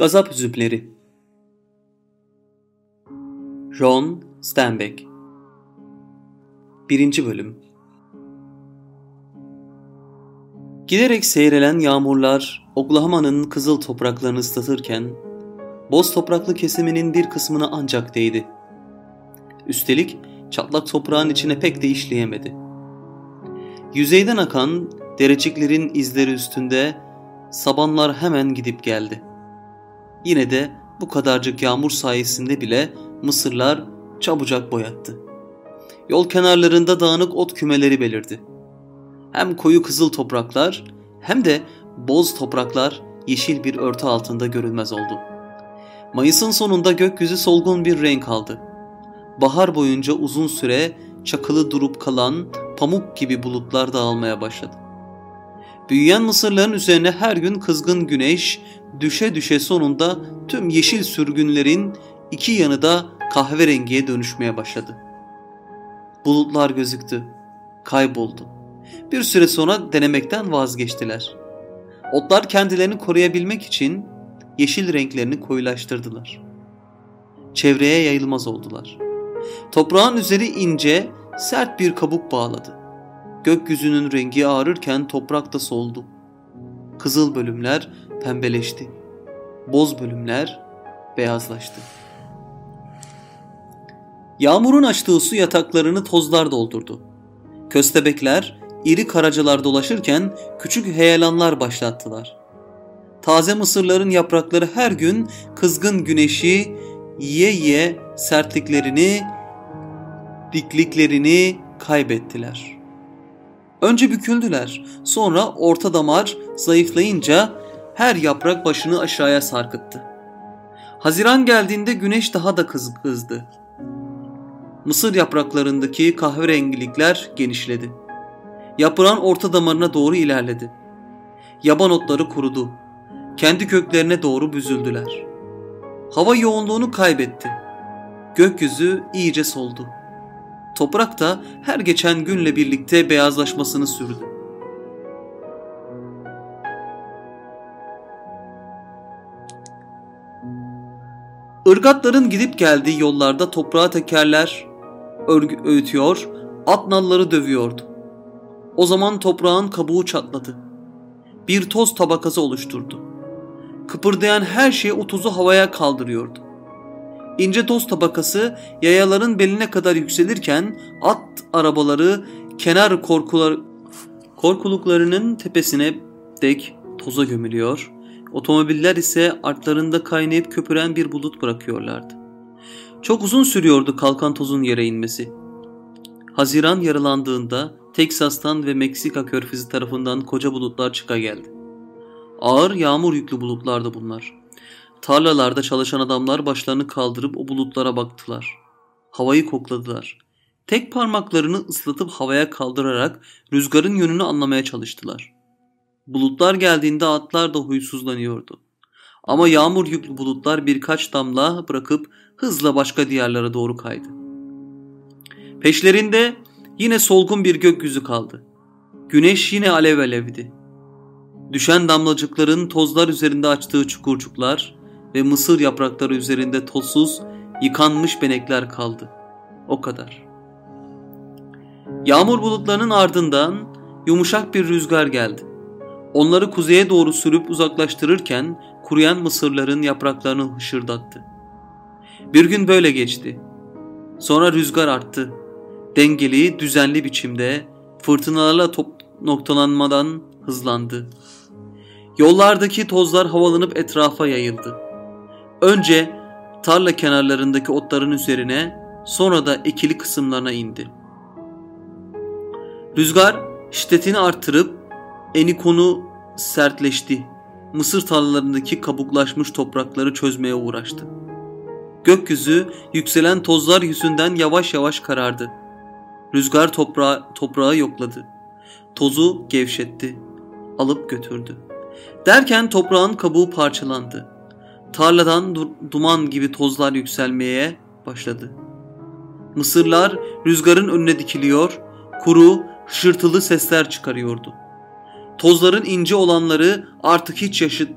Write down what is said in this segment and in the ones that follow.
Gazap Üzümleri Ron Steinbeck 1. Bölüm Giderek seyrelen yağmurlar Oklahoma'nın kızıl topraklarını ıslatırken boz topraklı kesiminin bir kısmına ancak değdi. Üstelik çatlak toprağın içine pek de işleyemedi. Yüzeyden akan dereciklerin izleri üstünde sabanlar hemen gidip geldi. Yine de bu kadarcık yağmur sayesinde bile mısırlar çabucak boyattı. Yol kenarlarında dağınık ot kümeleri belirdi. Hem koyu kızıl topraklar hem de boz topraklar yeşil bir örtü altında görünmez oldu. Mayıs'ın sonunda gökyüzü solgun bir renk aldı. Bahar boyunca uzun süre çakılı durup kalan pamuk gibi bulutlar dağılmaya başladı. Büyüyen mısırların üzerine her gün kızgın güneş düşe düşe sonunda tüm yeşil sürgünlerin iki yanı da kahverengiye dönüşmeye başladı. Bulutlar gözüktü, kayboldu. Bir süre sonra denemekten vazgeçtiler. Otlar kendilerini koruyabilmek için yeşil renklerini koyulaştırdılar. Çevreye yayılmaz oldular. Toprağın üzeri ince, sert bir kabuk bağladı. Gökyüzünün rengi ağrırken toprak da soldu. Kızıl bölümler pembeleşti. Boz bölümler beyazlaştı. Yağmurun açtığı su yataklarını tozlar doldurdu. Köstebekler iri karacalar dolaşırken küçük heyelanlar başlattılar. Taze mısırların yaprakları her gün kızgın güneşi yiye yiye sertliklerini, dikliklerini kaybettiler. Önce büküldüler, sonra orta damar zayıflayınca her yaprak başını aşağıya sarkıttı. Haziran geldiğinde güneş daha da kız kızdı. Mısır yapraklarındaki kahverengilikler genişledi. Yaprağın orta damarına doğru ilerledi. Yaban otları kurudu. Kendi köklerine doğru büzüldüler. Hava yoğunluğunu kaybetti. Gökyüzü iyice soldu. Toprak da her geçen günle birlikte beyazlaşmasını sürdü. Irgatların gidip geldiği yollarda toprağa tekerler örgü öğütüyor, at nalları dövüyordu. O zaman toprağın kabuğu çatladı. Bir toz tabakası oluşturdu. Kıpırdayan her şey o tozu havaya kaldırıyordu. İnce toz tabakası yayaların beline kadar yükselirken at arabaları kenar korkular, korkuluklarının tepesine dek toza gömülüyor, otomobiller ise artlarında kaynayıp köpüren bir bulut bırakıyorlardı. Çok uzun sürüyordu kalkan tozun yere inmesi. Haziran yaralandığında Teksas'tan ve Meksika körfezi tarafından koca bulutlar çıka geldi. Ağır yağmur yüklü bulutlardı bunlar. Tarlalarda çalışan adamlar başlarını kaldırıp o bulutlara baktılar. Havayı kokladılar. Tek parmaklarını ıslatıp havaya kaldırarak rüzgarın yönünü anlamaya çalıştılar. Bulutlar geldiğinde atlar da huysuzlanıyordu. Ama yağmur yüklü bulutlar birkaç damla bırakıp hızla başka diyarlara doğru kaydı. Peşlerinde yine solgun bir gökyüzü kaldı. Güneş yine alev alevdi. Düşen damlacıkların tozlar üzerinde açtığı çukurcuklar ve mısır yaprakları üzerinde tozsuz, yıkanmış benekler kaldı. O kadar. Yağmur bulutlarının ardından yumuşak bir rüzgar geldi. Onları kuzeye doğru sürüp uzaklaştırırken kuruyan mısırların yapraklarını hışırdattı. Bir gün böyle geçti. Sonra rüzgar arttı. Dengeli, düzenli biçimde fırtınalarla top noktalanmadan hızlandı. Yollardaki tozlar havalanıp etrafa yayıldı. Önce tarla kenarlarındaki otların üzerine, sonra da ekili kısımlarına indi. Rüzgar şiddetini artırıp eni konu sertleşti. Mısır tarlalarındaki kabuklaşmış toprakları çözmeye uğraştı. Gökyüzü yükselen tozlar yüzünden yavaş yavaş karardı. Rüzgar toprağı, toprağı yokladı. Tozu gevşetti. Alıp götürdü. Derken toprağın kabuğu parçalandı. Tarladan duman gibi tozlar yükselmeye başladı. Mısırlar rüzgarın önüne dikiliyor, kuru, hışırtılı sesler çıkarıyordu. Tozların ince olanları artık hiç yaşıt,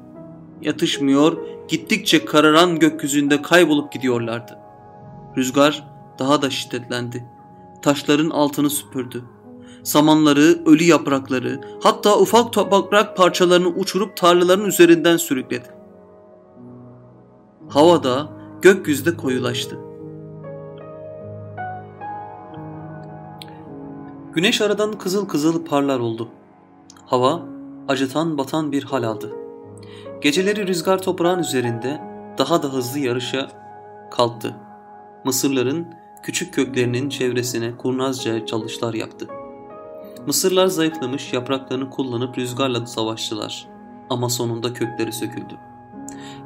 yatışmıyor, gittikçe kararan gökyüzünde kaybolup gidiyorlardı. Rüzgar daha da şiddetlendi. Taşların altını süpürdü. Samanları, ölü yaprakları, hatta ufak toprak parçalarını uçurup tarlaların üzerinden sürükledi. Havada, gökyüzde koyulaştı. Güneş aradan kızıl kızıl parlar oldu. Hava acıtan batan bir hal aldı. Geceleri rüzgar toprağın üzerinde daha da hızlı yarışa kalktı. Mısırların küçük köklerinin çevresine kurnazca çalışlar yaptı. Mısırlar zayıflamış yapraklarını kullanıp rüzgarla savaştılar ama sonunda kökleri söküldü.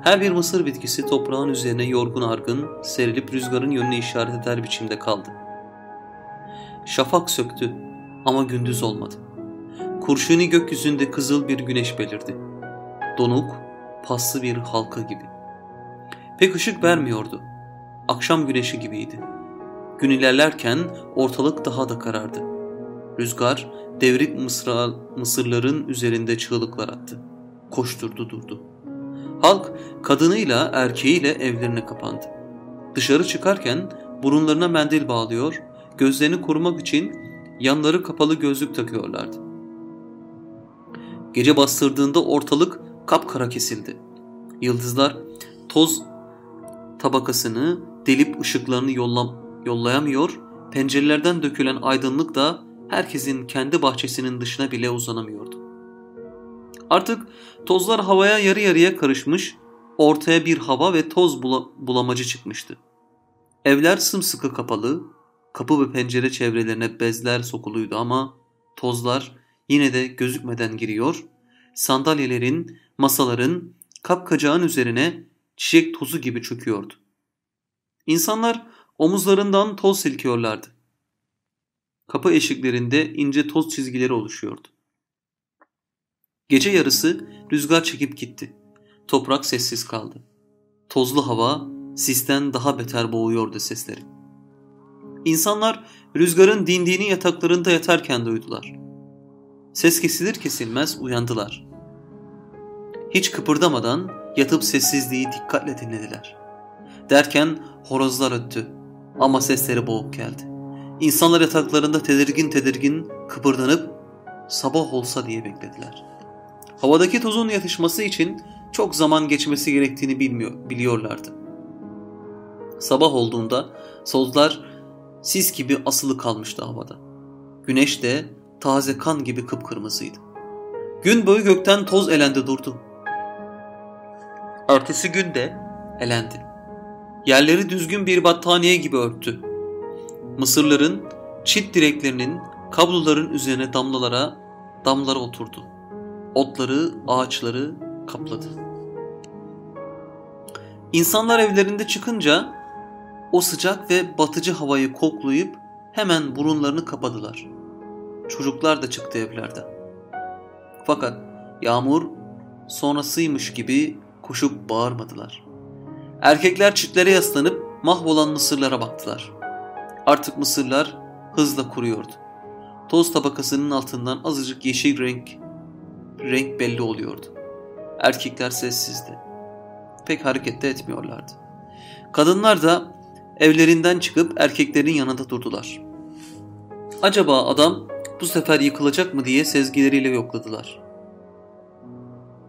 Her bir mısır bitkisi toprağın üzerine yorgun argın serilip rüzgarın yönünü işaret eder biçimde kaldı. Şafak söktü ama gündüz olmadı. Kurşuni gökyüzünde kızıl bir güneş belirdi. Donuk, paslı bir halka gibi. Pek ışık vermiyordu. Akşam güneşi gibiydi. Gün ilerlerken ortalık daha da karardı. Rüzgar devrik mısra, mısırların üzerinde çığlıklar attı. Koşturdu durdu. Halk kadınıyla erkeğiyle evlerine kapandı. Dışarı çıkarken burunlarına mendil bağlıyor, gözlerini korumak için yanları kapalı gözlük takıyorlardı. Gece bastırdığında ortalık kapkara kesildi. Yıldızlar toz tabakasını delip ışıklarını yollam yollayamıyor, pencerelerden dökülen aydınlık da herkesin kendi bahçesinin dışına bile uzanamıyordu. Artık tozlar havaya yarı yarıya karışmış, ortaya bir hava ve toz bula bulamacı çıkmıştı. Evler sımsıkı kapalı, kapı ve pencere çevrelerine bezler sokuluydu ama tozlar yine de gözükmeden giriyor, sandalyelerin, masaların, kapkacağın üzerine çiçek tozu gibi çöküyordu. İnsanlar omuzlarından toz silkiyorlardı. Kapı eşiklerinde ince toz çizgileri oluşuyordu. Gece yarısı rüzgar çekip gitti. Toprak sessiz kaldı. Tozlu hava sisten daha beter boğuyordu sesleri. İnsanlar rüzgarın dindiğini yataklarında yatarken duydular. Ses kesilir kesilmez uyandılar. Hiç kıpırdamadan yatıp sessizliği dikkatle dinlediler. Derken horozlar öttü ama sesleri boğuk geldi. İnsanlar yataklarında tedirgin tedirgin kıpırdanıp sabah olsa diye beklediler. Havadaki tozun yatışması için çok zaman geçmesi gerektiğini bilmiyor, biliyorlardı. Sabah olduğunda sozlar sis gibi asılı kalmıştı havada. Güneş de taze kan gibi kıpkırmızıydı. Gün boyu gökten toz elendi durdu. Ertesi gün de elendi. Yerleri düzgün bir battaniye gibi örttü. Mısırların çit direklerinin kabloların üzerine damlalara damlara oturdu. Otları, ağaçları kapladı. İnsanlar evlerinde çıkınca o sıcak ve batıcı havayı koklayıp hemen burunlarını kapadılar. Çocuklar da çıktı evlerden. Fakat yağmur sonrasıymış gibi koşup bağırmadılar. Erkekler çitlere yaslanıp mahvolan mısırlara baktılar. Artık mısırlar hızla kuruyordu. Toz tabakasının altından azıcık yeşil renk renk belli oluyordu. Erkekler sessizdi. Pek harekette etmiyorlardı. Kadınlar da evlerinden çıkıp erkeklerin yanında durdular. Acaba adam bu sefer yıkılacak mı diye sezgileriyle yokladılar.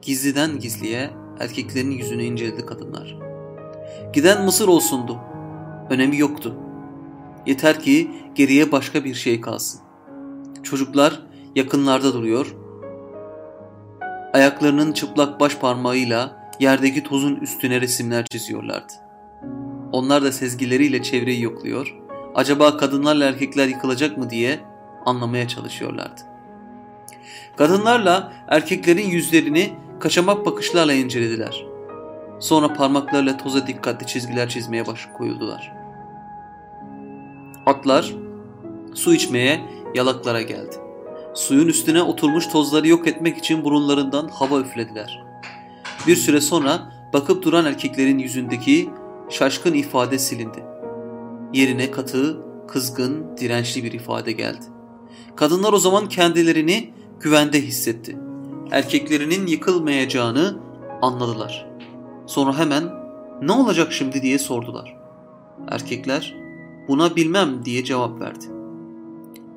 Gizliden gizliye erkeklerin yüzünü inceledi kadınlar. Giden Mısır olsundu. Önemi yoktu. Yeter ki geriye başka bir şey kalsın. Çocuklar yakınlarda duruyor. Ayaklarının çıplak baş parmağıyla yerdeki tozun üstüne resimler çiziyorlardı. Onlar da sezgileriyle çevreyi yokluyor. Acaba kadınlarla erkekler yıkılacak mı diye anlamaya çalışıyorlardı. Kadınlarla erkeklerin yüzlerini kaçamak bakışlarla incelediler. Sonra parmaklarla toza dikkatli çizgiler çizmeye baş koyuldular. Atlar su içmeye yalaklara geldi. Suyun üstüne oturmuş tozları yok etmek için burunlarından hava üflediler. Bir süre sonra bakıp duran erkeklerin yüzündeki şaşkın ifade silindi. Yerine katı, kızgın, dirençli bir ifade geldi. Kadınlar o zaman kendilerini güvende hissetti. Erkeklerinin yıkılmayacağını anladılar. Sonra hemen ne olacak şimdi diye sordular. Erkekler buna bilmem diye cevap verdi.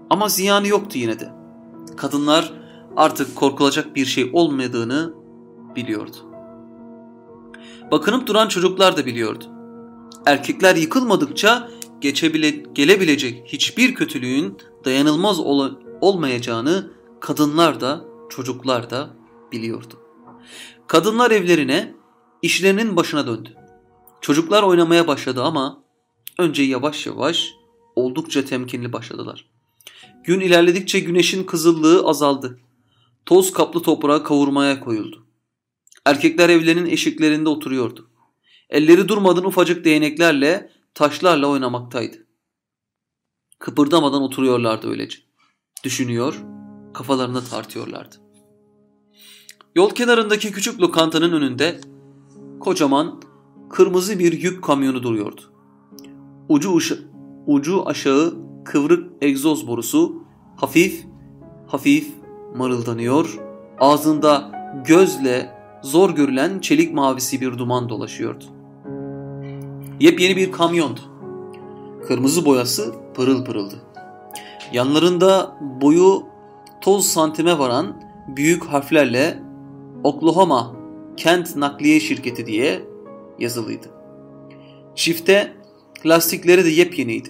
Ama ziyanı yoktu yine de. Kadınlar artık korkulacak bir şey olmadığını biliyordu. Bakınıp duran çocuklar da biliyordu. Erkekler yıkılmadıkça geçebile, gelebilecek hiçbir kötülüğün dayanılmaz ol, olmayacağını kadınlar da çocuklar da biliyordu. Kadınlar evlerine işlerinin başına döndü. Çocuklar oynamaya başladı ama önce yavaş yavaş oldukça temkinli başladılar. Gün ilerledikçe güneşin kızıllığı azaldı. Toz kaplı toprağa kavurmaya koyuldu. Erkekler evlerinin eşiklerinde oturuyordu. Elleri durmadan ufacık değneklerle, taşlarla oynamaktaydı. Kıpırdamadan oturuyorlardı öylece. Düşünüyor, kafalarını tartıyorlardı. Yol kenarındaki küçük lokantanın önünde kocaman kırmızı bir yük kamyonu duruyordu. Ucu, ucu aşağı kıvrık egzoz borusu hafif hafif mırıldanıyor. Ağzında gözle zor görülen çelik mavisi bir duman dolaşıyordu. Yepyeni bir kamyondu. Kırmızı boyası pırıl pırıldı. Yanlarında boyu toz santime varan büyük harflerle Oklahoma Kent Nakliye Şirketi diye yazılıydı. Çifte lastikleri de yepyeniydi.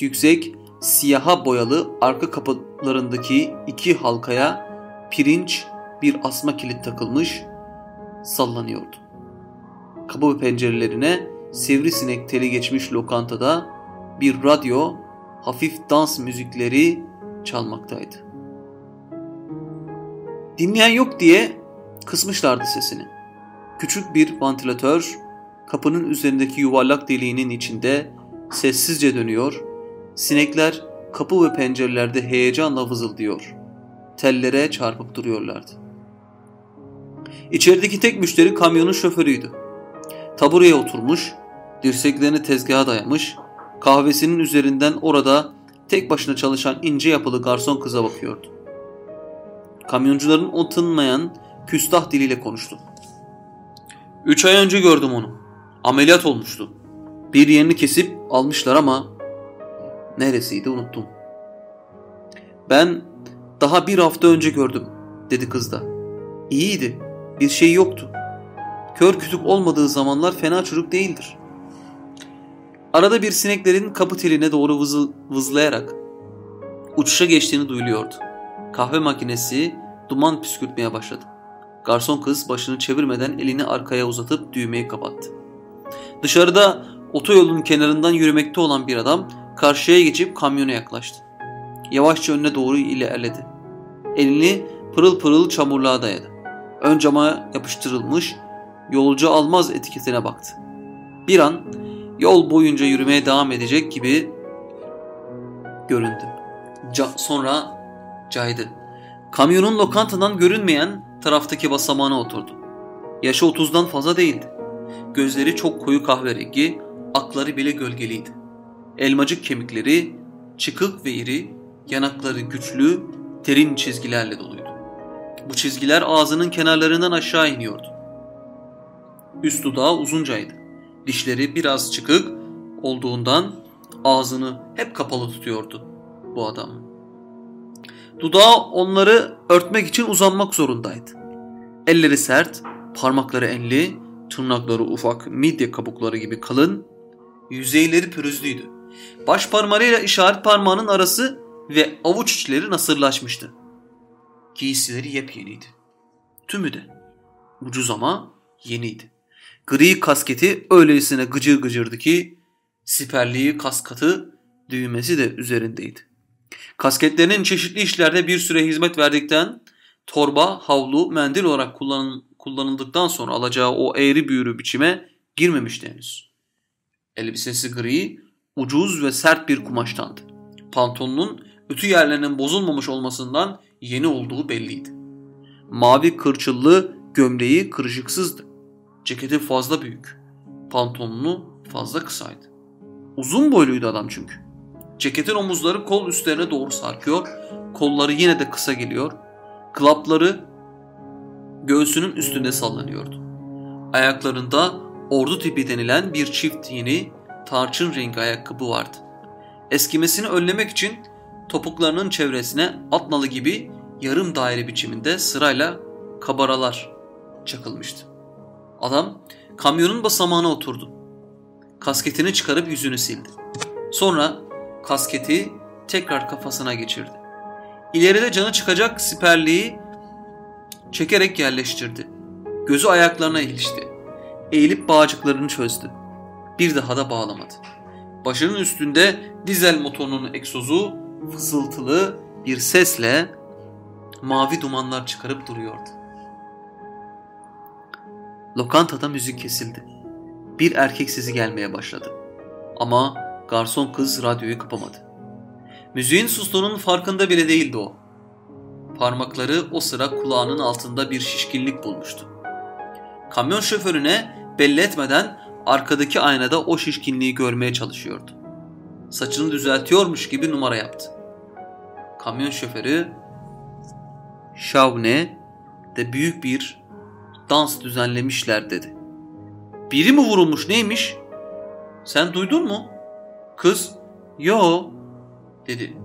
Yüksek, siyaha boyalı arka kapılarındaki iki halkaya pirinç bir asma kilit takılmış sallanıyordu. Kapı ve pencerelerine sivrisinek teli geçmiş lokantada bir radyo hafif dans müzikleri çalmaktaydı. Dinleyen yok diye kısmışlardı sesini. Küçük bir vantilatör kapının üzerindeki yuvarlak deliğinin içinde sessizce dönüyor, sinekler kapı ve pencerelerde heyecanla vızıldıyor. Tellere çarpıp duruyorlardı. İçerideki tek müşteri kamyonun şoförüydü. Tabureye oturmuş, dirseklerini tezgaha dayamış, kahvesinin üzerinden orada tek başına çalışan ince yapılı garson kıza bakıyordu. Kamyoncuların o tınmayan küstah diliyle konuştu. Üç ay önce gördüm onu. Ameliyat olmuştu. Bir yerini kesip almışlar ama neresiydi unuttum. Ben daha bir hafta önce gördüm dedi kız da. İyiydi. Bir şey yoktu. Kör kütük olmadığı zamanlar fena çocuk değildir. Arada bir sineklerin kapı teline doğru vızıl, vızlayarak uçuşa geçtiğini duyuluyordu. Kahve makinesi duman püskürtmeye başladı. Garson kız başını çevirmeden elini arkaya uzatıp düğmeyi kapattı. Dışarıda otoyolun kenarından yürümekte olan bir adam karşıya geçip kamyona yaklaştı. Yavaşça önüne doğru ilerledi. Elini pırıl pırıl çamurluğa dayadı. Ön cama yapıştırılmış yolcu almaz etiketine baktı. Bir an yol boyunca yürümeye devam edecek gibi göründü. Ca sonra caydı. Kamyonun lokantadan görünmeyen taraftaki basamağına oturdu. Yaşı otuzdan fazla değildi. Gözleri çok koyu kahverengi, akları bile gölgeliydi. Elmacık kemikleri çıkık ve iri, yanakları güçlü, derin çizgilerle doluydu. Bu çizgiler ağzının kenarlarından aşağı iniyordu. Üst dudağı uzuncaydı. Dişleri biraz çıkık olduğundan ağzını hep kapalı tutuyordu bu adam. Dudağı onları örtmek için uzanmak zorundaydı. Elleri sert, parmakları enli, tırnakları ufak, midye kabukları gibi kalın, yüzeyleri pürüzlüydü. Baş parmağıyla işaret parmağının arası ve avuç içleri nasırlaşmıştı. Giysileri yepyeniydi. Tümü de. Ucuz ama yeniydi. Gri kasketi öylesine gıcır gıcırdı ki siperliği kaskatı düğmesi de üzerindeydi. Kasketlerinin çeşitli işlerde bir süre hizmet verdikten torba, havlu, mendil olarak kullanın, kullanıldıktan sonra alacağı o eğri büğrü biçime girmemişti henüz. Elbisesi gri, ucuz ve sert bir kumaştandı. Pantolonun ütü yerlerinin bozulmamış olmasından yeni olduğu belliydi. Mavi kırçıllı gömleği kırışıksızdı. Ceketi fazla büyük. Pantolonu fazla kısaydı. Uzun boyluydu adam çünkü. Ceketin omuzları kol üstlerine doğru sarkıyor. Kolları yine de kısa geliyor. Klapları göğsünün üstünde sallanıyordu. Ayaklarında ordu tipi denilen bir çift yeni tarçın rengi ayakkabı vardı. Eskimesini önlemek için topuklarının çevresine atnalı gibi yarım daire biçiminde sırayla kabaralar çakılmıştı. Adam kamyonun basamağına oturdu. Kasketini çıkarıp yüzünü sildi. Sonra kasketi tekrar kafasına geçirdi. İleride canı çıkacak siperliği çekerek yerleştirdi. Gözü ayaklarına ilişti. Eğilip bağcıklarını çözdü. Bir daha da bağlamadı. Başının üstünde dizel motorunun egzozu fısıltılı bir sesle mavi dumanlar çıkarıp duruyordu. Lokantada müzik kesildi. Bir erkek sesi gelmeye başladı. Ama garson kız radyoyu kapamadı. Müziğin sustuğunun farkında bile değildi o. Parmakları o sıra kulağının altında bir şişkinlik bulmuştu. Kamyon şoförüne belli etmeden arkadaki aynada o şişkinliği görmeye çalışıyordu. Saçını düzeltiyormuş gibi numara yaptı. Kamyon şoförü Şavne de büyük bir dans düzenlemişler dedi. Biri mi vurulmuş neymiş? Sen duydun mu? Kız, yo dedi.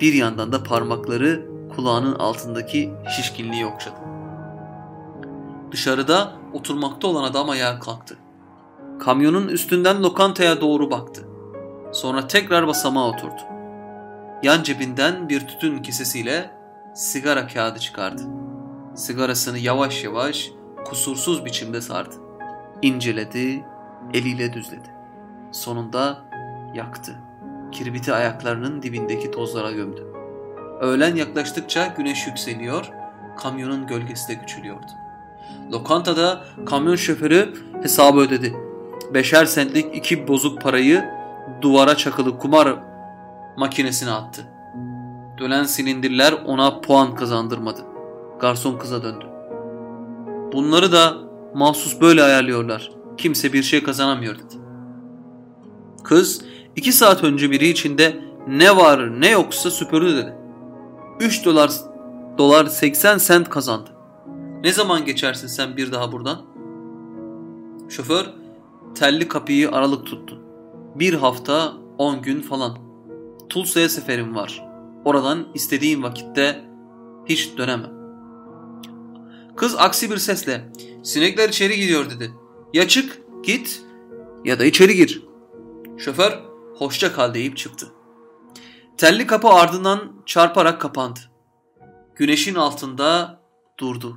Bir yandan da parmakları kulağının altındaki şişkinliği okşadı. Dışarıda oturmakta olan adam ayağa kalktı. Kamyonun üstünden lokantaya doğru baktı. Sonra tekrar basamağa oturdu. Yan cebinden bir tütün kesesiyle sigara kağıdı çıkardı. Sigarasını yavaş yavaş kusursuz biçimde sardı. İnceledi, eliyle düzledi. Sonunda yaktı. Kirbiti ayaklarının dibindeki tozlara gömdü. Öğlen yaklaştıkça güneş yükseliyor, kamyonun gölgesi de küçülüyordu. Lokantada kamyon şoförü hesabı ödedi. Beşer sentlik iki bozuk parayı duvara çakılı kumar makinesine attı. Dönen silindirler ona puan kazandırmadı. Garson kıza döndü. Bunları da mahsus böyle ayarlıyorlar. Kimse bir şey kazanamıyor dedi. Kız iki saat önce biri içinde ne var ne yoksa süpürdü dedi. 3 dolar dolar 80 sent kazandı. Ne zaman geçersin sen bir daha buradan? Şoför telli kapıyı aralık tuttu. Bir hafta 10 gün falan. Tulsa'ya seferim var. Oradan istediğim vakitte hiç dönemem. Kız aksi bir sesle sinekler içeri gidiyor dedi. Ya çık git ya da içeri gir. Şoför hoşça kal deyip çıktı. Telli kapı ardından çarparak kapandı. Güneşin altında durdu.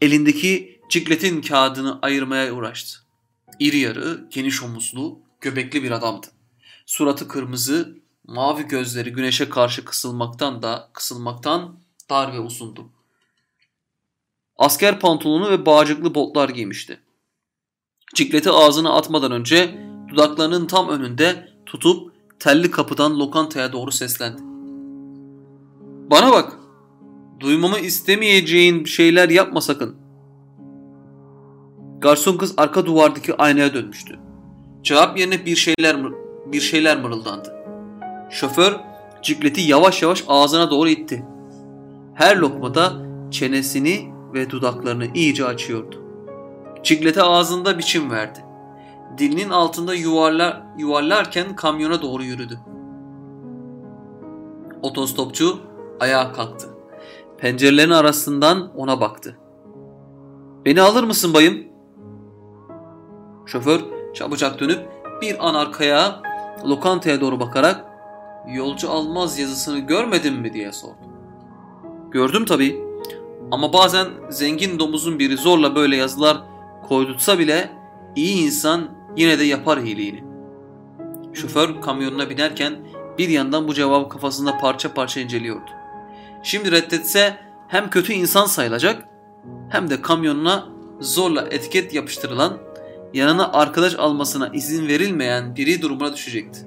Elindeki cikletin kağıdını ayırmaya uğraştı. İri yarı, geniş omuzlu, göbekli bir adamdı. Suratı kırmızı, mavi gözleri güneşe karşı kısılmaktan da kısılmaktan dar ve uzundu. Asker pantolonu ve bağcıklı botlar giymişti. Cikleti ağzına atmadan önce dudaklarının tam önünde tutup telli kapıdan lokantaya doğru seslendi. Bana bak, duymamı istemeyeceğin şeyler yapma sakın. Garson kız arka duvardaki aynaya dönmüştü. Cevap yerine bir şeyler bir şeyler mırıldandı. Şoför cikleti yavaş yavaş ağzına doğru itti. Her lokmada çenesini ve dudaklarını iyice açıyordu. Ciklete ağzında biçim verdi. Dilinin altında yuvarlar, yuvarlarken kamyona doğru yürüdü. Otostopçu ayağa kalktı. Pencerelerin arasından ona baktı. Beni alır mısın bayım? Şoför çabucak dönüp bir an arkaya lokantaya doğru bakarak yolcu almaz yazısını görmedin mi diye sordu. Gördüm tabii. Ama bazen zengin domuzun biri zorla böyle yazılar koydutsa bile iyi insan yine de yapar iyiliğini. Şoför kamyonuna binerken bir yandan bu cevabı kafasında parça parça inceliyordu. Şimdi reddetse hem kötü insan sayılacak hem de kamyonuna zorla etiket yapıştırılan yanına arkadaş almasına izin verilmeyen biri durumuna düşecekti.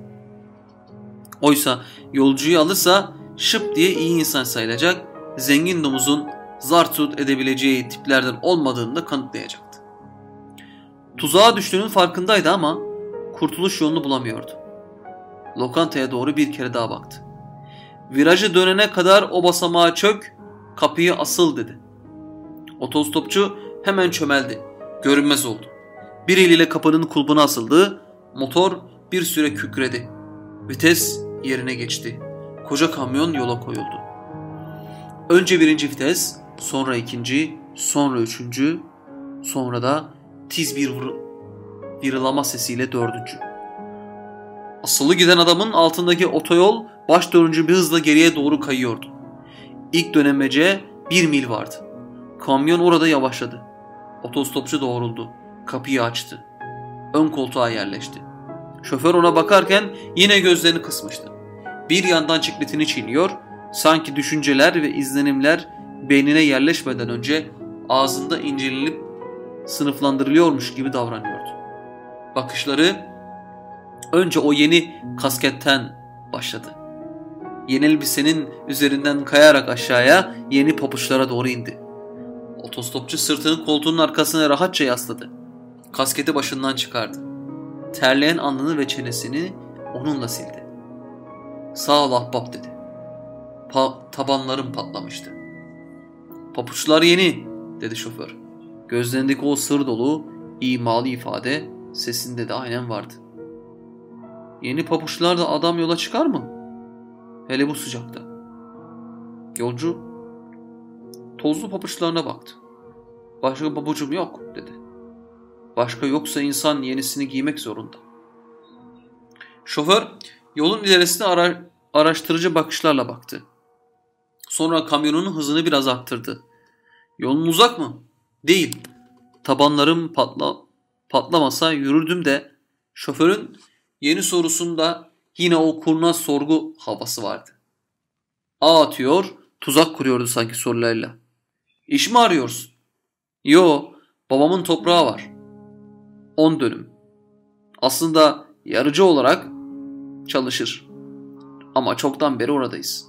Oysa yolcuyu alırsa şıp diye iyi insan sayılacak, zengin domuzun zar edebileceği tiplerden olmadığını da kanıtlayacaktı. Tuzağa düştüğünün farkındaydı ama kurtuluş yolunu bulamıyordu. Lokantaya doğru bir kere daha baktı. Virajı dönene kadar o basamağa çök, kapıyı asıl dedi. Otostopçu hemen çömeldi. Görünmez oldu. Bir eliyle kapının kulbuna asıldı. Motor bir süre kükredi. Vites yerine geçti. Koca kamyon yola koyuldu. Önce birinci vites, sonra ikinci, sonra üçüncü, sonra da tiz bir vır virılama sesiyle dördüncü. Asılı giden adamın altındaki otoyol baş dönücü bir hızla geriye doğru kayıyordu. İlk dönemece bir mil vardı. Kamyon orada yavaşladı. Otostopçu doğruldu. Kapıyı açtı. Ön koltuğa yerleşti. Şoför ona bakarken yine gözlerini kısmıştı. Bir yandan çikletini çiğniyor, sanki düşünceler ve izlenimler beynine yerleşmeden önce ağzında incelenip sınıflandırılıyormuş gibi davranıyordu. Bakışları önce o yeni kasketten başladı. Yeni elbisenin üzerinden kayarak aşağıya yeni papuçlara doğru indi. Otostopçu sırtını koltuğunun arkasına rahatça yasladı. Kasketi başından çıkardı. Terleyen alnını ve çenesini onunla sildi. Sağ ol ahbap dedi. Pa tabanlarım patlamıştı. Papuçlar yeni dedi şoför. Gözlerindeki o sır dolu, imalı ifade sesinde de aynen vardı. Yeni papuçlarla adam yola çıkar mı? Hele bu sıcakta. Yolcu tozlu papuçlarına baktı. Başka pabucum yok dedi. Başka yoksa insan yenisini giymek zorunda. Şoför yolun ilerisine ara araştırıcı bakışlarla baktı. Sonra kamyonun hızını biraz arttırdı. Yolun uzak mı? Değil. Tabanlarım patla patlamasa yürürdüm de şoförün yeni sorusunda yine o kurnaz sorgu havası vardı. Ağ atıyor, tuzak kuruyordu sanki sorularıyla. İş mi arıyorsun? Yo, babamın toprağı var. On dönüm. Aslında yarıcı olarak çalışır. Ama çoktan beri oradayız.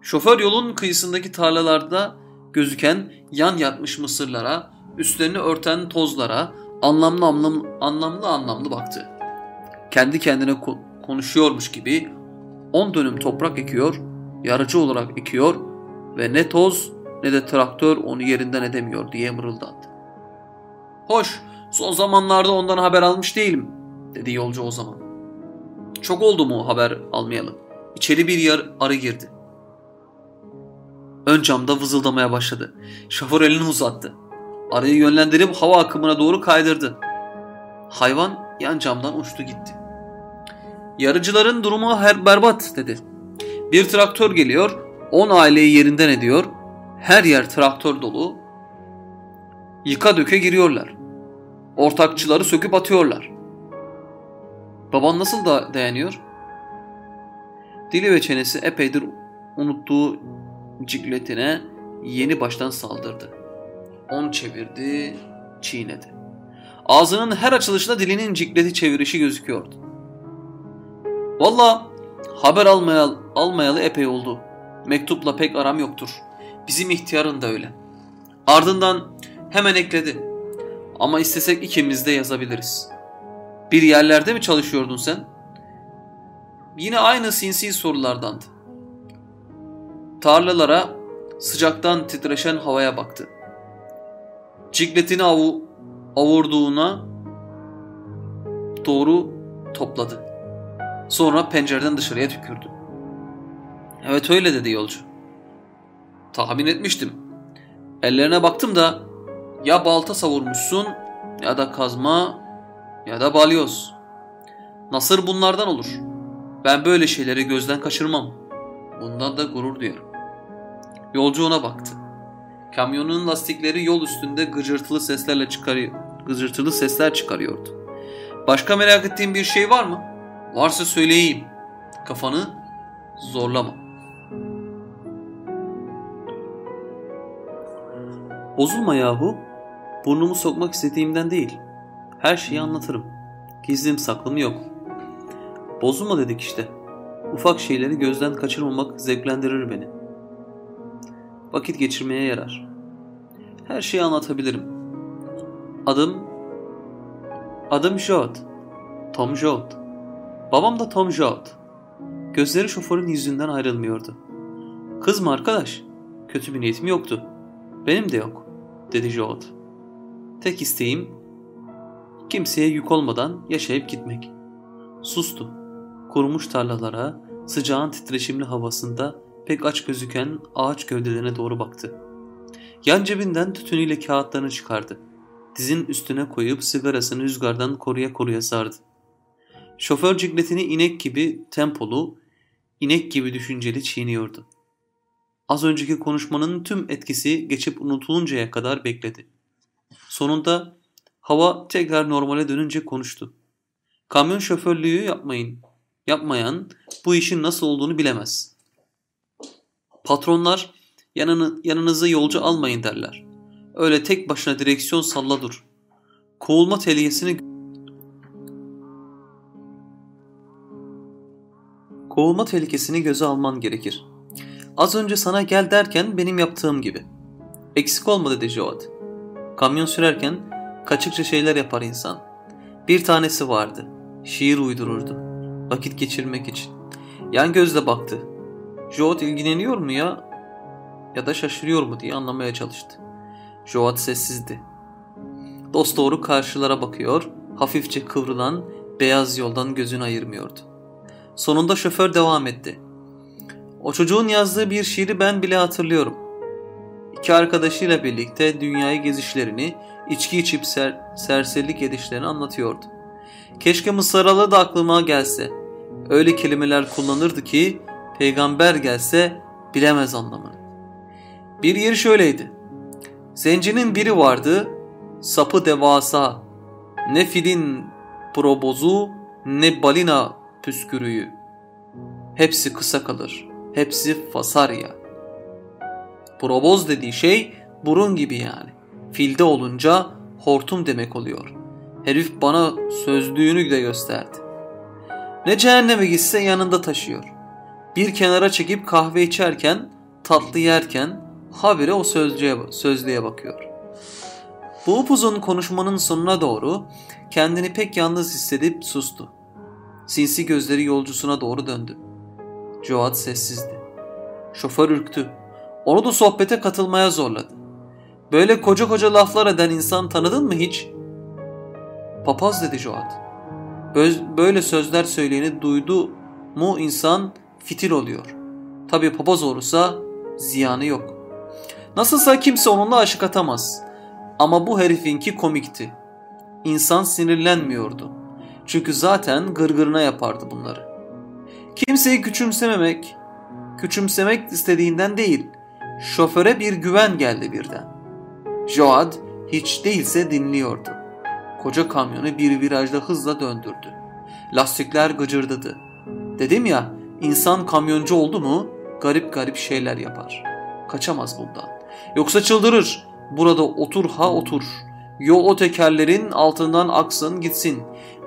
Şoför yolun kıyısındaki tarlalarda gözüken yan yatmış mısırlara, üstlerini örten tozlara anlamlı anlamlı anlamlı anlamlı baktı. Kendi kendine ko- konuşuyormuş gibi on dönüm toprak ekiyor, yarıcı olarak ekiyor ve ne toz ne de traktör onu yerinden edemiyor diye mırıldandı. Hoş, son zamanlarda ondan haber almış değilim, dedi yolcu o zaman. Çok oldu mu haber almayalım? İçeri bir yer arı girdi. Ön camda vızıldamaya başladı. Şoför elini uzattı. Arayı yönlendirip hava akımına doğru kaydırdı. Hayvan yan camdan uçtu gitti. Yarıcıların durumu her berbat dedi. Bir traktör geliyor, on aileyi yerinden ediyor, her yer traktör dolu. Yıka döke giriyorlar. Ortakçıları söküp atıyorlar. Baban nasıl da dayanıyor? Dili ve çenesi epeydir unuttuğu cikletine yeni baştan saldırdı. On çevirdi, çiğnedi. Ağzının her açılışında dilinin cikleti çevirişi gözüküyordu. Valla haber almayalı, almayalı epey oldu. Mektupla pek aram yoktur. Bizim ihtiyarın da öyle. Ardından hemen ekledi. Ama istesek ikimiz de yazabiliriz. Bir yerlerde mi çalışıyordun sen? Yine aynı sinsi sorulardandı. Tarlalara sıcaktan titreşen havaya baktı. Cikletini avu, avurduğuna doğru topladı. Sonra pencereden dışarıya tükürdü. Evet öyle dedi yolcu. Tahmin etmiştim. Ellerine baktım da ya balta savurmuşsun ya da kazma ya da balyoz. Nasır bunlardan olur. Ben böyle şeyleri gözden kaçırmam. Bundan da gurur duyarım. Yolcu ona baktı. Kamyonun lastikleri yol üstünde gıcırtılı seslerle çıkarıyor, gıcırtılı sesler çıkarıyordu. Başka merak ettiğin bir şey var mı? Varsa söyleyeyim. Kafanı zorlama. Bozulma yahu. Burnumu sokmak istediğimden değil. Her şeyi anlatırım. Gizlim saklım yok. Bozulma dedik işte. Ufak şeyleri gözden kaçırmamak zevklendirir beni. Vakit geçirmeye yarar. Her şeyi anlatabilirim. Adım... Adım Jod. Tom Jod. Babam da Tom Jod. Gözleri şoförün yüzünden ayrılmıyordu. Kızma arkadaş. Kötü bir niyetim yoktu. Benim de yok, dedi Joad. Tek isteğim kimseye yük olmadan yaşayıp gitmek. Sustu. Kurumuş tarlalara, sıcağın titreşimli havasında pek aç gözüken ağaç gövdelerine doğru baktı. Yan cebinden tütünüyle kağıtlarını çıkardı. Dizin üstüne koyup sigarasını rüzgardan koruya koruya sardı. Şoför cikletini inek gibi tempolu, inek gibi düşünceli çiğniyordu. Az önceki konuşmanın tüm etkisi geçip unutuluncaya kadar bekledi. Sonunda hava tekrar normale dönünce konuştu. Kamyon şoförlüğü yapmayın. Yapmayan bu işin nasıl olduğunu bilemez. Patronlar yanını, yanınızı yolcu almayın derler. Öyle tek başına direksiyon salla dur. Kovulma tehlikesini Kovulma tehlikesini göze alman gerekir. Az önce sana gel derken benim yaptığım gibi. Eksik olma dedi Joad. Kamyon sürerken kaçıkça şeyler yapar insan. Bir tanesi vardı. Şiir uydururdu. Vakit geçirmek için. Yan gözle baktı. Joad ilgileniyor mu ya? Ya da şaşırıyor mu diye anlamaya çalıştı. Joad sessizdi. Dost doğru karşılara bakıyor, hafifçe kıvrılan beyaz yoldan gözünü ayırmıyordu. Sonunda şoför devam etti. O çocuğun yazdığı bir şiiri ben bile hatırlıyorum. İki arkadaşıyla birlikte dünyayı gezişlerini, içki içip ser, serserilik edişlerini anlatıyordu. Keşke Mısıralı da aklıma gelse. Öyle kelimeler kullanırdı ki peygamber gelse bilemez anlamını. Bir yeri şöyleydi. Zencinin biri vardı, sapı devasa. Ne filin probozu ne balina püskürüğü. Hepsi kısa kalır. Hepsi fasarya. Proboz dediği şey burun gibi yani. Filde olunca hortum demek oluyor. Herif bana sözlüğünü de gösterdi. Ne cehenneme gitse yanında taşıyor. Bir kenara çekip kahve içerken, tatlı yerken habire o sözcüğe, sözlüğe bakıyor. Bu upuzun konuşmanın sonuna doğru kendini pek yalnız hissedip sustu. Sinsi gözleri yolcusuna doğru döndü. Joad sessizdi. Şoför ürktü. Onu da sohbete katılmaya zorladı. Böyle koca koca laflar eden insan tanıdın mı hiç? Papaz dedi Joad. Böyle sözler söyleyeni duydu mu insan fitil oluyor. Tabi papaz olursa ziyanı yok. Nasılsa kimse onunla aşık atamaz. Ama bu herifinki komikti. İnsan sinirlenmiyordu. Çünkü zaten gırgırına yapardı bunları. Kimseyi küçümsememek, küçümsemek istediğinden değil, şoföre bir güven geldi birden. Joad hiç değilse dinliyordu. Koca kamyonu bir virajda hızla döndürdü. Lastikler gıcırdadı. Dedim ya, insan kamyoncu oldu mu garip garip şeyler yapar. Kaçamaz bundan. Yoksa çıldırır. Burada otur ha otur. Yol o tekerlerin altından aksın gitsin.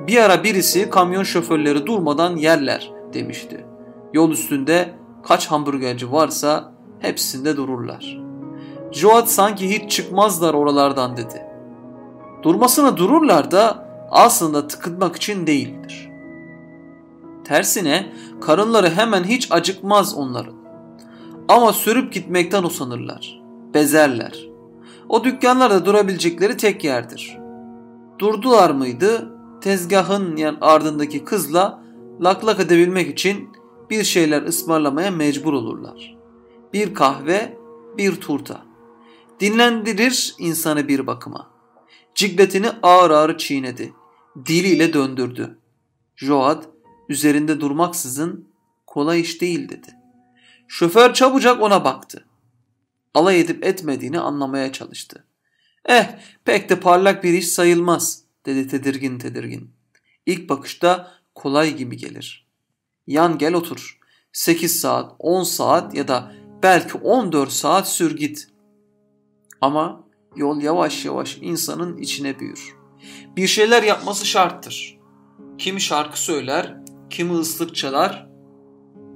Bir ara birisi kamyon şoförleri durmadan yerler demişti. Yol üstünde kaç hamburgerci varsa hepsinde dururlar. Joat sanki hiç çıkmazlar oralardan dedi. Durmasına dururlar da aslında tıkınmak için değildir. Tersine karınları hemen hiç acıkmaz onların. Ama sürüp gitmekten usanırlar. Bezerler. O dükkanlarda durabilecekleri tek yerdir. Durdular mıydı tezgahın yan ardındaki kızla laklak edebilmek için bir şeyler ısmarlamaya mecbur olurlar. Bir kahve, bir turta. Dinlendirir insanı bir bakıma. Cikletini ağır ağır çiğnedi. Diliyle döndürdü. Joad üzerinde durmaksızın kolay iş değil dedi. Şoför çabucak ona baktı. Alay edip etmediğini anlamaya çalıştı. Eh pek de parlak bir iş sayılmaz dedi tedirgin tedirgin. İlk bakışta kolay gibi gelir. Yan gel otur. 8 saat, 10 saat ya da belki 14 saat sür git. Ama yol yavaş yavaş insanın içine büyür. Bir şeyler yapması şarttır. Kimi şarkı söyler, kimi ıslık çalar.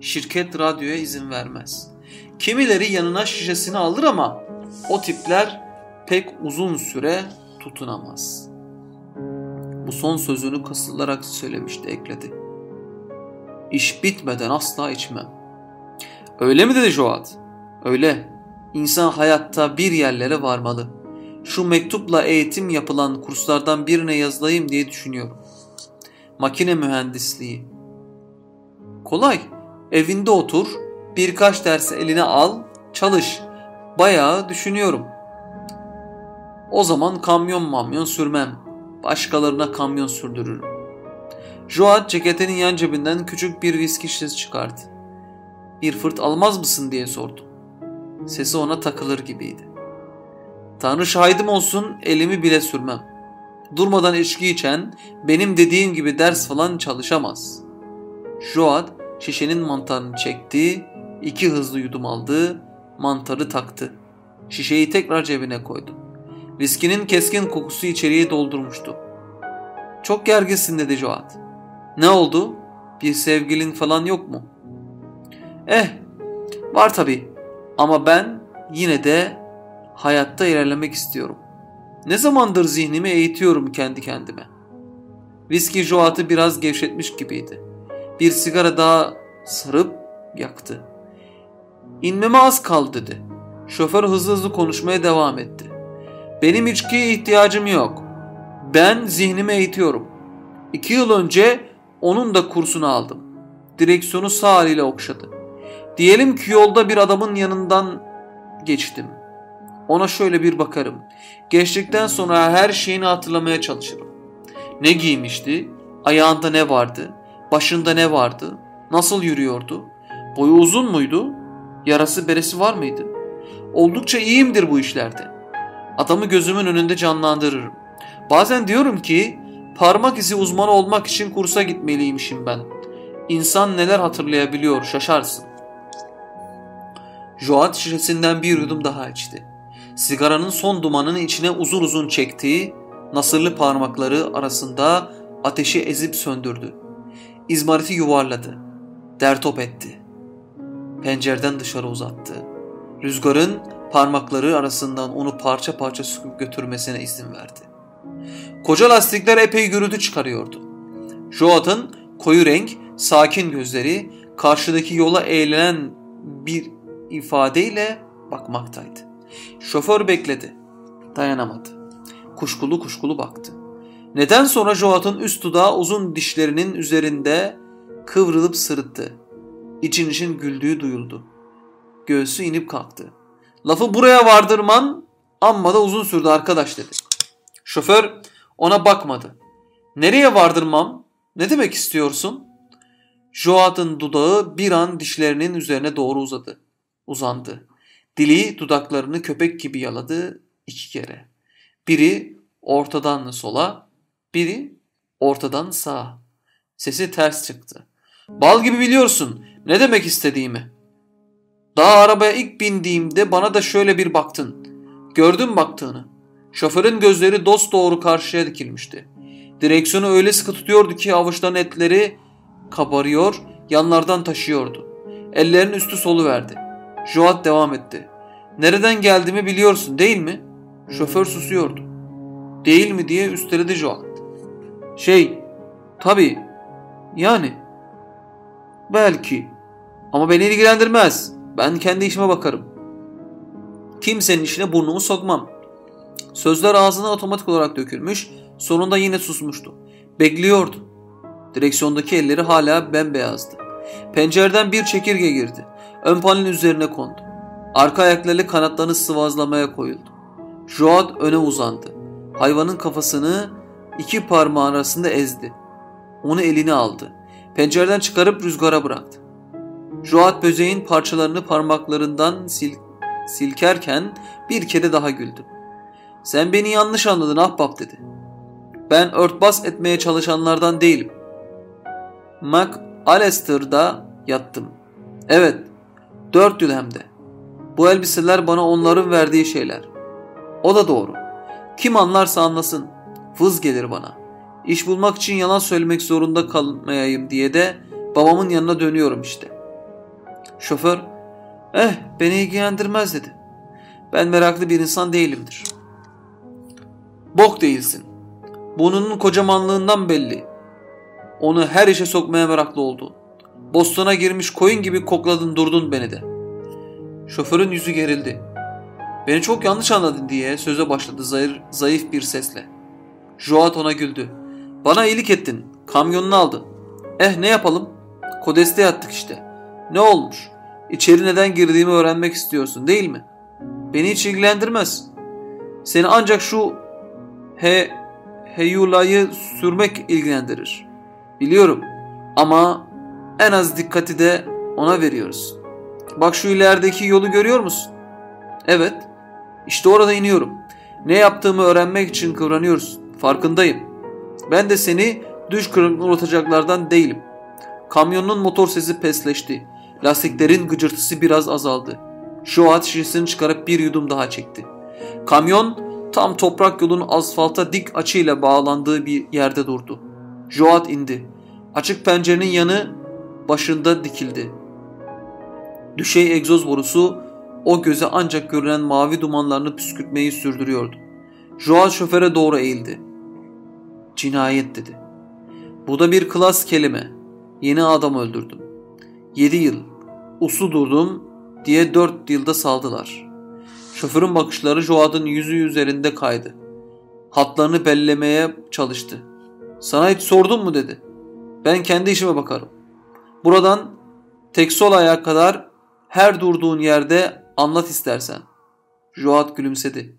Şirket radyoya izin vermez. Kimileri yanına şişesini alır ama o tipler pek uzun süre tutunamaz.'' Bu son sözünü kasılarak söylemişti ekledi. İş bitmeden asla içmem. Öyle mi dedi Joat? Öyle. İnsan hayatta bir yerlere varmalı. Şu mektupla eğitim yapılan kurslardan birine yazılayım diye düşünüyorum. Makine mühendisliği. Kolay. Evinde otur, birkaç dersi eline al, çalış. Bayağı düşünüyorum. O zaman kamyon mamyon sürmem. Başkalarına kamyon sürdürürüm. Joat ceketinin yan cebinden küçük bir viski şişesi çıkardı. Bir fırt almaz mısın diye sordu. Sesi ona takılır gibiydi. Tanrı şahidim olsun elimi bile sürmem. Durmadan içki içen benim dediğim gibi ders falan çalışamaz. Joat şişenin mantarını çekti, iki hızlı yudum aldı, mantarı taktı. Şişeyi tekrar cebine koydu. Viskinin keskin kokusu içeriye doldurmuştu. Çok gerginsin dedi Joat. Ne oldu? Bir sevgilin falan yok mu? Eh, var tabi. Ama ben yine de hayatta ilerlemek istiyorum. Ne zamandır zihnimi eğitiyorum kendi kendime. Viski Joat'ı biraz gevşetmiş gibiydi. Bir sigara daha sarıp yaktı. İnmeme az kaldı dedi. Şoför hızlı hızlı konuşmaya devam etti. Benim içkiye ihtiyacım yok. Ben zihnimi eğitiyorum. İki yıl önce onun da kursunu aldım. Direksiyonu sağ eliyle okşadı. Diyelim ki yolda bir adamın yanından geçtim. Ona şöyle bir bakarım. Geçtikten sonra her şeyini hatırlamaya çalışırım. Ne giymişti? Ayağında ne vardı? Başında ne vardı? Nasıl yürüyordu? Boyu uzun muydu? Yarası beresi var mıydı? Oldukça iyiyimdir bu işlerde. Adamı gözümün önünde canlandırırım. Bazen diyorum ki parmak izi uzmanı olmak için kursa gitmeliymişim ben. İnsan neler hatırlayabiliyor şaşarsın. Joat şişesinden bir yudum daha içti. Sigaranın son dumanını içine uzun uzun çektiği, nasırlı parmakları arasında ateşi ezip söndürdü. İzmariti yuvarladı. Dertop etti. Pencereden dışarı uzattı. Rüzgarın parmakları arasından onu parça parça sıkıp götürmesine izin verdi. Koca lastikler epey gürültü çıkarıyordu. Joat'ın koyu renk, sakin gözleri karşıdaki yola eğlenen bir ifadeyle bakmaktaydı. Şoför bekledi. Dayanamadı. Kuşkulu kuşkulu baktı. Neden sonra Joat'ın üst dudağı uzun dişlerinin üzerinde kıvrılıp sırıttı. İçin için güldüğü duyuldu. Göğsü inip kalktı. Lafı buraya vardırman amma da uzun sürdü arkadaş dedi. Şoför ona bakmadı. Nereye vardırmam? Ne demek istiyorsun? Joat'ın dudağı bir an dişlerinin üzerine doğru uzadı. Uzandı. Dili dudaklarını köpek gibi yaladı iki kere. Biri ortadan sola, biri ortadan sağa. Sesi ters çıktı. Bal gibi biliyorsun ne demek istediğimi. Daha arabaya ilk bindiğimde bana da şöyle bir baktın. Gördüm baktığını. Şoförün gözleri dost doğru karşıya dikilmişti. Direksiyonu öyle sıkı tutuyordu ki avuçların etleri kabarıyor, yanlardan taşıyordu. Ellerinin üstü solu verdi. Joat devam etti. Nereden geldiğimi biliyorsun değil mi? Şoför susuyordu. Değil mi diye üsteledi Joat. Şey, tabii, yani. Belki. Ama beni ilgilendirmez. Ben kendi işime bakarım. Kimsenin işine burnumu sokmam. Sözler ağzına otomatik olarak dökülmüş, sonunda yine susmuştu. Bekliyordu. Direksiyondaki elleri hala bembeyazdı. Pencereden bir çekirge girdi. Ön panelin üzerine kondu. Arka ayakları kanatlarını sıvazlamaya koyuldu. Joad öne uzandı. Hayvanın kafasını iki parmağı arasında ezdi. Onu eline aldı. Pencereden çıkarıp rüzgara bıraktı. Joat böceğin parçalarını parmaklarından sil silkerken bir kere daha güldü. Sen beni yanlış anladın ahbap dedi. Ben örtbas etmeye çalışanlardan değilim. Mac Alistair'da yattım. Evet, dört yıl hem de. Bu elbiseler bana onların verdiği şeyler. O da doğru. Kim anlarsa anlasın. Vız gelir bana. İş bulmak için yalan söylemek zorunda kalmayayım diye de babamın yanına dönüyorum işte. Şoför, eh beni ilgilendirmez dedi. Ben meraklı bir insan değilimdir. Bok değilsin. Burnunun kocamanlığından belli. Onu her işe sokmaya meraklı oldun. Bostona girmiş koyun gibi kokladın durdun beni de. Şoförün yüzü gerildi. Beni çok yanlış anladın diye söze başladı zayıf, zayıf bir sesle. Joat ona güldü. Bana iyilik ettin. Kamyonunu aldın. Eh ne yapalım? Kodeste yattık işte. Ne olmuş? İçeri neden girdiğimi öğrenmek istiyorsun değil mi? Beni hiç ilgilendirmez. Seni ancak şu he heyulayı sürmek ilgilendirir. Biliyorum ama en az dikkati de ona veriyoruz. Bak şu ilerideki yolu görüyor musun? Evet. İşte orada iniyorum. Ne yaptığımı öğrenmek için kıvranıyoruz. Farkındayım. Ben de seni düş kırıklığına uğratacaklardan değilim. Kamyonun motor sesi pesleşti. Lastiklerin gıcırtısı biraz azaldı. Joat şişesini çıkarıp bir yudum daha çekti. Kamyon tam toprak yolun asfalta dik açıyla bağlandığı bir yerde durdu. Joat indi. Açık pencerenin yanı başında dikildi. Düşey egzoz borusu o göze ancak görünen mavi dumanlarını püskürtmeyi sürdürüyordu. Joat şoföre doğru eğildi. Cinayet dedi. Bu da bir klas kelime. Yeni adam öldürdüm. Yedi yıl. Uslu durdum diye dört yılda saldılar. Şoförün bakışları Joat'ın yüzü üzerinde kaydı. Hatlarını bellemeye çalıştı. Sana hiç sordum mu dedi. Ben kendi işime bakarım. Buradan tek sol ayağa kadar her durduğun yerde anlat istersen. Joat gülümsedi.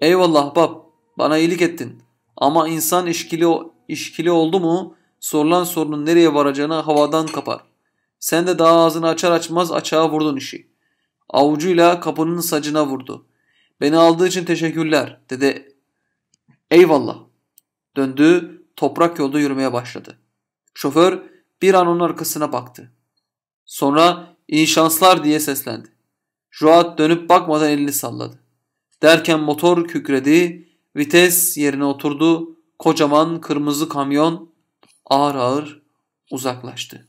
Eyvallah bab, bana iyilik ettin. Ama insan işkili, işkili oldu mu sorulan sorunun nereye varacağını havadan kapar. Sen de daha ağzını açar açmaz açığa vurdun işi. Avucuyla kapının sacına vurdu. Beni aldığı için teşekkürler dedi. Eyvallah. Döndü toprak yolda yürümeye başladı. Şoför bir an onun arkasına baktı. Sonra iyi şanslar diye seslendi. Joat dönüp bakmadan elini salladı. Derken motor kükredi, vites yerine oturdu, kocaman kırmızı kamyon ağır ağır uzaklaştı.